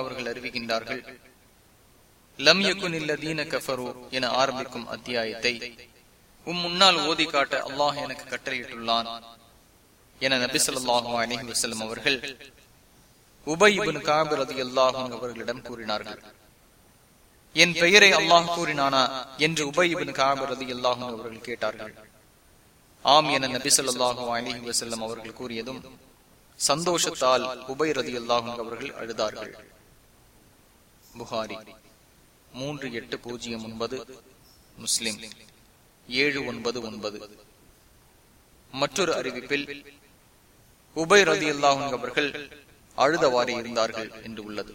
அவர்கள் அறிவிக்கின்றார்கள் லம் கஃபரு என ஆரம்பிக்கும் அத்தியாயத்தை உம் முன்னால் ஓதி காட்ட அல்லாஹ் எனக்கு கட்டளையிட்டுள்ளான் என நபி சொல்லாஹு அலஹி வசல்லம் அவர்கள் உபயிபின் காபர் ரதி அல்லாஹும் அவர்களிடம் கூறினார்கள். என் பெயரை அல்லாஹ் கூறினானா? என்று உபயிபின் இபின் காபர் அல்லாஹும் அவர்கள் கேட்டார்கள். ஆம் என நபி சொல்லாஹு அலஹி வசல்லம் அவர்கள் கூறியதும் சந்தோஷத்தால் உபை ரதி அல்லாஹும் அவர்கள் அழுதார்கள். புகாரி மூன்று எட்டு பூஜ்ஜியம் ஒன்பது முஸ்லிம் ஏழு ஒன்பது ஒன்பது. மற்றொரு அறிவிப்பில் உபை ரதி அல்லாஹும் அவர்கள் அழுதவாறு இருந்தார்கள் என்று உள்ளது.